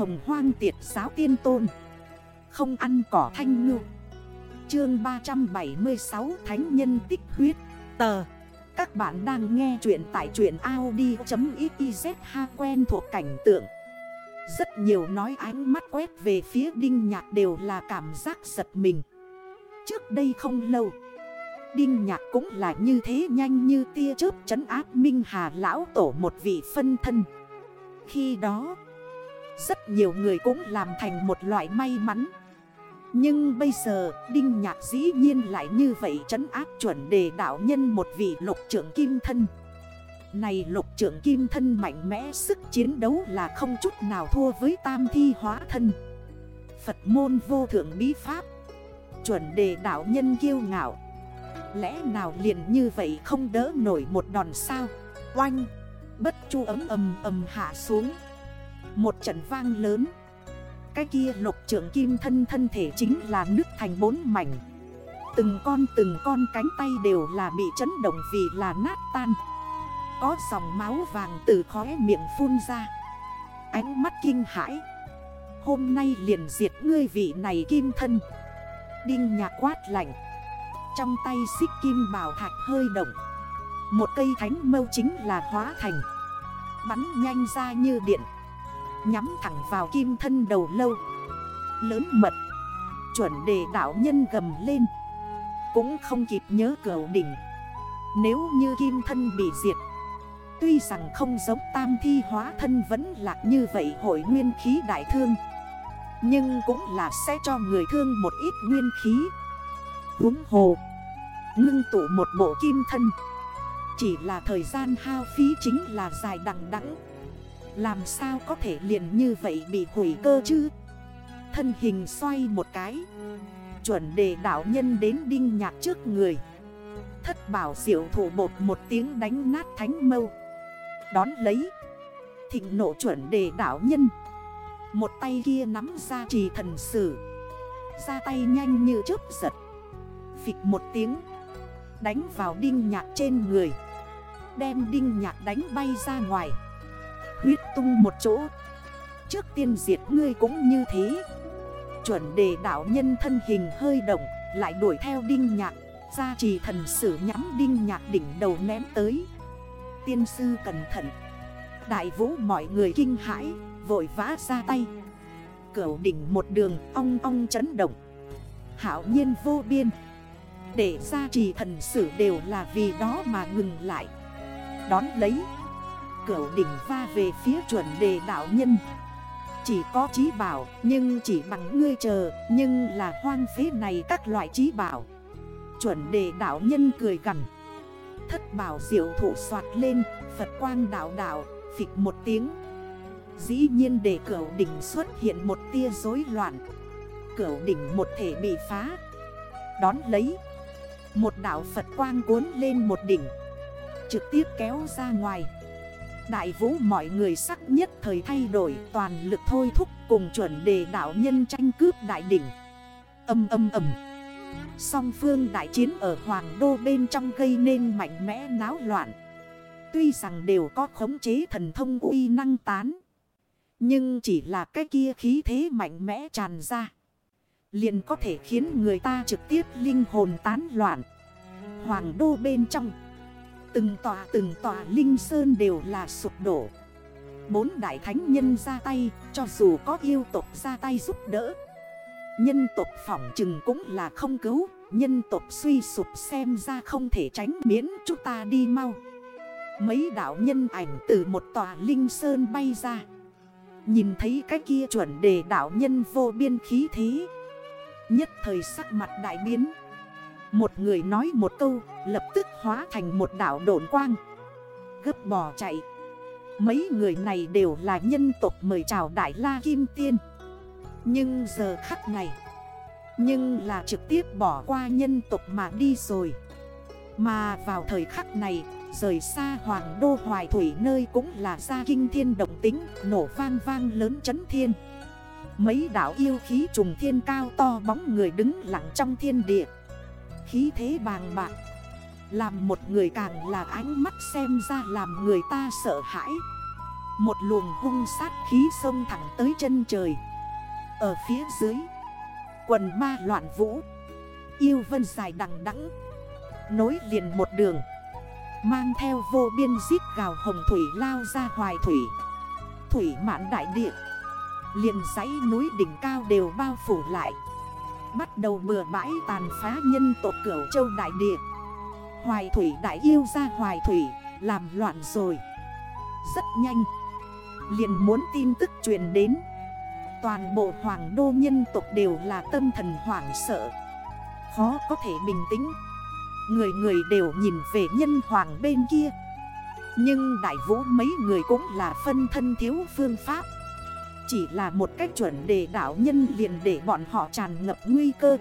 hồng hoang tiệt giáo tiên tôn. Không ăn cỏ thanh ngư. Chương 376 Thánh nhân tích huyết. Tờ. Các bạn đang nghe chuyện tại chuyện Audi.xyz ha quen thuộc cảnh tượng. Rất nhiều nói ánh mắt quét về phía đinh nhạc đều là cảm giác giật mình. Trước đây không lâu, Đinh nhạc cũng là như thế nhanh như tia chớp trấn áp Minh Hà lão tổ một vị phân thân. Khi đó rất nhiều người cũng làm thành một loại may mắn. Nhưng bây giờ, Đinh nhạc dĩ nhiên lại như vậy trấn áp chuẩn đề đạo nhân một vị lục trưởng kim thân. Này lục trưởng kim thân mạnh mẽ, sức chiến đấu là không chút nào thua với tam thi hóa thân. Phật môn vô thượng bí pháp. Chuẩn đề đạo nhân kiêu ngạo. Lẽ nào liền như vậy không đỡ nổi một đòn sao? Oanh! Bất chu ấm ầm ầm hạ xuống. Một trận vang lớn. Cái kia lục trưởng kim thân thân thể chính là nước thành bốn mảnh. Từng con từng con cánh tay đều là bị chấn động vì là nát tan. Có dòng máu vàng từ khóe miệng phun ra. Ánh mắt kinh hãi. Hôm nay liền diệt ngươi vị này kim thân. Đinh nhạc quát lạnh. Trong tay xích kim bảo thạch hơi động. Một cây thánh mâu chính là hóa thành. Bắn nhanh ra như điện. Nhắm thẳng vào kim thân đầu lâu. Lớn mật, Chuẩn đề đảo nhân gầm lên. Cũng không kịp nhớ cửu đỉnh. Nếu như kim thân bị diệt, Tuy rằng không giống tam thi hóa thân vẫn lạc như vậy hội nguyên khí đại thương. Nhưng cũng là sẽ cho người thương một ít nguyên khí. Húng hồ, Ngưng tụ một bộ kim thân. Chỉ là thời gian hao phí chính là dài đằng đẵng. Làm sao có thể liền như vậy bị hủy cơ chứ? Thân hình xoay một cái. Chuẩn đề đảo nhân đến đinh nhạc trước người. Thất bảo diệu thủ bột một tiếng đánh nát thánh mâu. Đón lấy. Thịnh nộ chuẩn đề đảo nhân. Một tay kia nắm ra trì thần sử. Ra tay nhanh như chớp giật. Phịch một tiếng. Đánh vào đinh nhạc trên người. Đem đinh nhạc đánh bay ra ngoài. Huyết tung một chỗ. Trước tiên diệt ngươi cũng như thế. Chuẩn đề đảo nhân thân hình hơi động, Lại đuổi theo đinh nhạc. Gia trì thần sử nhắm đinh nhạc đỉnh đầu ném tới. Tiên sư cẩn thận. Đại vũ mọi người kinh hãi, Vội vã ra tay. Cửu đỉnh một đường, ong ong chấn động. Hảo nhiên vô biên. Để gia trì thần sử đều là vì đó mà ngừng lại. Đón lấy Cửu đỉnh va về phía chuẩn đề đạo nhân. Chỉ có trí bảo, nhưng chỉ bằng ngươi chờ, Nhưng là hoang phế này các loại trí bảo. Chuẩn đề đạo nhân cười gần Thất bảo diệu thủ soạt lên, Phật quang đạo đạo, phịch một tiếng. Dĩ nhiên để cửu đỉnh xuất hiện một tia rối loạn. Cửu đỉnh một thể bị phá. Đón lấy, một đảo Phật quang cuốn lên một đỉnh. Trực tiếp kéo ra ngoài. Đại vũ mọi người sắc nhất thời thay đổi toàn lực thôi thúc cùng chuẩn đề đảo nhân tranh cướp đại đỉnh. Âm âm âm. Song phương đại chiến ở Hoàng Đô bên trong gây nên mạnh mẽ náo loạn. Tuy rằng đều có khống chế thần thông uy năng tán, Nhưng chỉ là cái kia khí thế mạnh mẽ tràn ra, liền có thể khiến người ta trực tiếp linh hồn tán loạn. Hoàng đô bên trong Từng tòa từng tòa linh sơn đều là sụp đổ. Bốn đại thánh nhân ra tay, Cho dù có yêu tộc ra tay giúp đỡ. Nhân tộc phỏng chừng cũng là không cứu, Nhân tộc suy sụp xem ra không thể tránh miễn, chúng ta đi mau. Mấy đảo nhân ảnh từ một tòa linh sơn bay ra. Nhìn thấy cái kia chuẩn đề đảo nhân vô biên khí thế. Nhất thời sắc mặt đại biến. Một người nói một câu, Lập tức hóa thành một đảo độn quang. Gấp bò chạy. Mấy người này đều là nhân tộc mời chào Đại La Kim Tiên. Nhưng giờ khắc này, Nhưng là trực tiếp bỏ qua nhân tộc mà đi rồi. Mà vào thời khắc này, Rời xa hoàng đô hoài thủy nơi cũng là ra kinh thiên động tính, Nổ vang vang lớn chấn thiên. Mấy đảo yêu khí trùng thiên cao to bóng người đứng lặng trong thiên địa. Khí thế bàng bạc. Làm một người càng là ánh mắt xem ra làm người ta sợ hãi. Một luồng hung sát khí sông thẳng tới chân trời. Ở phía dưới, Quần ma loạn vũ. Yêu vân dài đằng đẵng. Nối liền một đường. Mang theo vô biên giết gào hồng thủy lao ra hoài thủy. Thủy mãn đại địa. Liền dãy núi đỉnh cao đều bao phủ lại. Bắt đầu bừa bãi tàn phá nhân tộc cửu châu đại địa. Hoài thủy đại yêu ra hoài thủy, Làm loạn rồi. Rất nhanh, Liền muốn tin tức truyền đến. Toàn bộ hoàng đô nhân tộc đều là tâm thần hoảng sợ. Khó có thể bình tĩnh. Người người đều nhìn về nhân hoàng bên kia. Nhưng đại vũ mấy người cũng là phân thân thiếu phương pháp. Chỉ là một cách chuẩn để đảo nhân liền để bọn họ tràn ngập nguy cơ.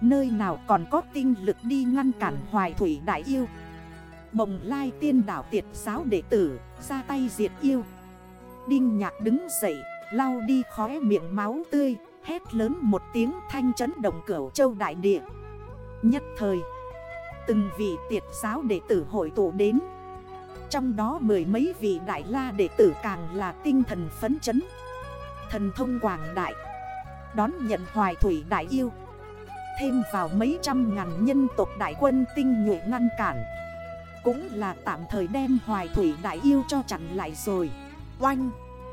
Nơi nào còn có tinh lực đi ngăn cản hoài thủy đại yêu? Mộng lai tiên đảo tiệt giáo đệ tử, ra tay diệt yêu. Đinh nhạc đứng dậy, lau đi khóe miệng máu tươi, Hét lớn một tiếng thanh chấn động cửu châu đại địa. Nhất thời, Từng vị tiệt giáo đệ tử hội tụ đến. Trong đó mười mấy vị đại la đệ tử càng là tinh thần phấn chấn. Thần thông quảng đại. Đón nhận hoài thủy đại yêu. Thêm vào mấy trăm ngàn nhân tộc đại quân tinh nhuệ ngăn cản. Cũng là tạm thời đem hoài thủy đại yêu cho chặn lại rồi. Oanh,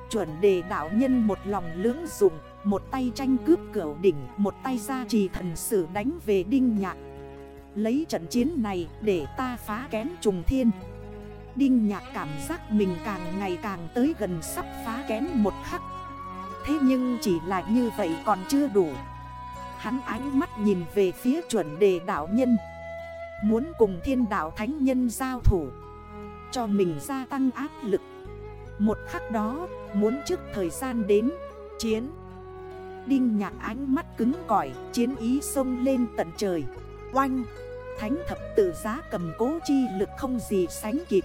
Chuẩn đề đạo nhân một lòng lưỡng dụng, Một tay tranh cướp cửa đỉnh, Một tay ra trì thần sử đánh về đinh nhạc. Lấy trận chiến này để ta phá kén trùng thiên. Đinh nhạc cảm giác mình càng ngày càng tới gần sắp phá kén một khắc. Thế nhưng chỉ là như vậy còn chưa đủ. Hắn ánh mắt nhìn về phía chuẩn đề đạo nhân. Muốn cùng thiên đạo thánh nhân giao thủ. Cho mình gia tăng áp lực. Một khắc đó, muốn trước thời gian đến, Chiến. Đinh nhạc ánh mắt cứng cỏi, Chiến ý sông lên tận trời. Oanh! Thánh thập tự giá cầm cố chi lực không gì sánh kịp.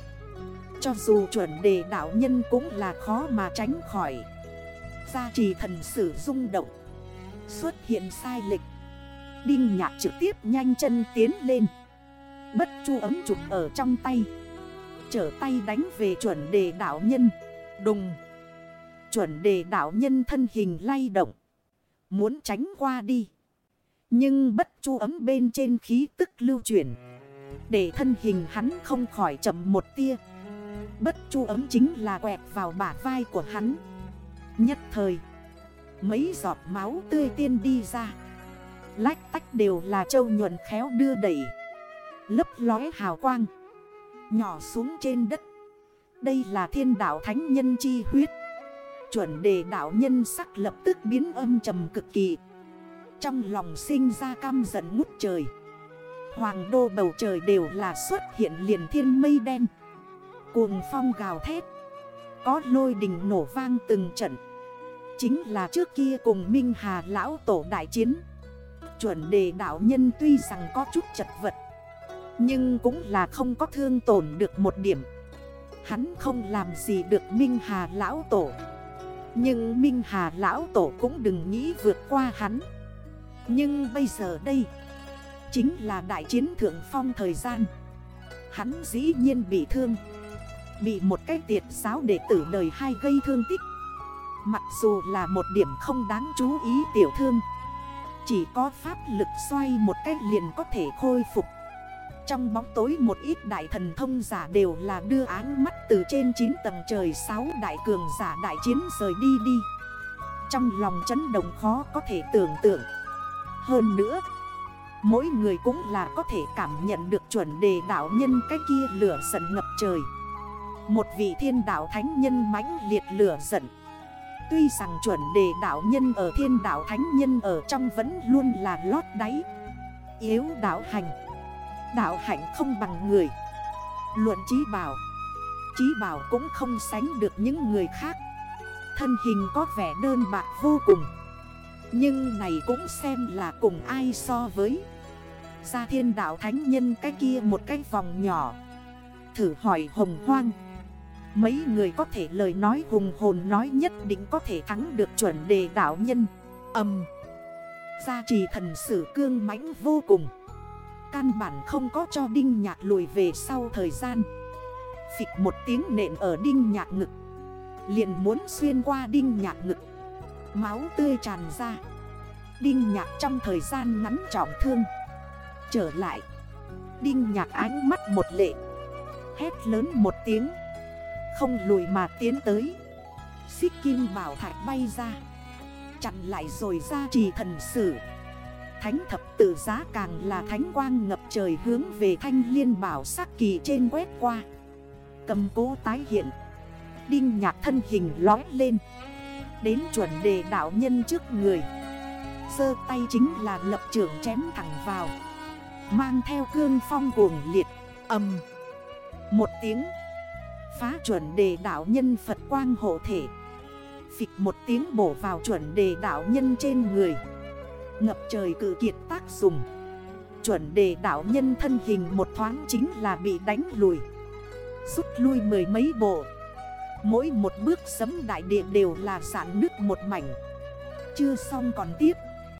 Cho dù chuẩn đề đạo nhân cũng là khó mà tránh khỏi. Gia trì thần sử rung động. Xuất hiện sai lệch. Đinh nhạc trực tiếp nhanh chân tiến lên. Bất chu ấm trục ở trong tay. Trở tay đánh về chuẩn đề đạo nhân. Đùng. Chuẩn đề đạo nhân thân hình lay động. Muốn tránh qua đi. Nhưng bất chu ấm bên trên khí tức lưu chuyển. Để thân hình hắn không khỏi chậm một tia. Bất chu ấm chính là quẹt vào bả vai của hắn. Nhất thời, Mấy giọt máu tươi tiên đi ra. Lách tách đều là châu nhuận khéo đưa đẩy. Lấp lói hào quang, Nhỏ xuống trên đất. Đây là thiên đạo thánh nhân chi huyết. Chuẩn đề đạo nhân sắc lập tức biến âm trầm cực kỳ. Trong lòng sinh ra căm giận ngút trời. Hoàng đô bầu trời đều là xuất hiện liền thiên mây đen. Cuồng phong gào thét. Có lôi đình nổ vang từng trận. Chính là trước kia cùng Minh Hà Lão Tổ đại chiến. Chuẩn đề đạo nhân tuy rằng có chút chật vật, Nhưng cũng là không có thương tổn được một điểm. Hắn không làm gì được Minh Hà Lão Tổ. Nhưng Minh Hà Lão Tổ cũng đừng nghĩ vượt qua hắn. Nhưng bây giờ đây, Chính là đại chiến thượng phong thời gian. Hắn dĩ nhiên bị thương. Bị một cái tiệt giáo đệ tử đời hai gây thương tích. Mặc dù là một điểm không đáng chú ý tiểu thương, Chỉ có pháp lực xoay một cách liền có thể khôi phục. Trong bóng tối một ít đại thần thông giả đều là đưa áng mắt từ trên 9 tầng trời 6 đại cường giả đại chiến rời đi đi. Trong lòng chấn động khó có thể tưởng tượng. Hơn nữa, Mỗi người cũng là có thể cảm nhận được chuẩn đề đạo nhân cái kia lửa giận ngập trời. Một vị thiên đạo thánh nhân mãnh liệt lửa giận. Tuy rằng chuẩn đề đạo nhân ở thiên đạo thánh nhân ở trong vẫn luôn là lót đáy. Yếu đạo hành. Đạo hạnh không bằng người. Luận trí bảo. Trí bảo cũng không sánh được những người khác. Thân hình có vẻ đơn bạc vô cùng. Nhưng này cũng xem là cùng ai so với. Ra thiên đạo thánh nhân cái kia một cái vòng nhỏ. Thử hỏi hồng hoang. Mấy người có thể lời nói hùng hồn nói nhất định có thể thắng được chuẩn đề đảo nhân. Âm. Gia trì thần sử cương mãnh vô cùng. Căn bản không có cho đinh nhạc lùi về sau thời gian. Phịch một tiếng nện ở đinh nhạc ngực. Liền muốn xuyên qua đinh nhạc ngực. Máu tươi tràn ra. Đinh nhạc trong thời gian ngắn trọng thương. Trở lại. Đinh nhạc ánh mắt một lệ. Hét lớn một tiếng. Không lùi mà tiến tới. Xích kim bảo thạch bay ra, Chặn lại rồi ra trì thần sử. Thánh thập tự giá càng là thánh quang ngập trời hướng về thanh liên bảo sắc kỳ trên quét qua. Cầm cố tái hiện, Đinh nhạc thân hình lói lên. Đến chuẩn đề đạo nhân trước người Sơ tay chính là lập trường chém thẳng vào, Mang theo cương phong cuồng liệt Âm Một tiếng. Phá chuẩn đề đạo nhân Phật quang hộ thể. Phịch một tiếng bổ vào chuẩn đề đạo nhân trên người. Ngập trời cự kiệt tác dùng Chuẩn đề đạo nhân thân hình một thoáng chính là bị đánh lùi. Rút lui mười mấy bộ. Mỗi một bước sấm đại địa đều là sản nước một mảnh. Chưa xong còn tiếp.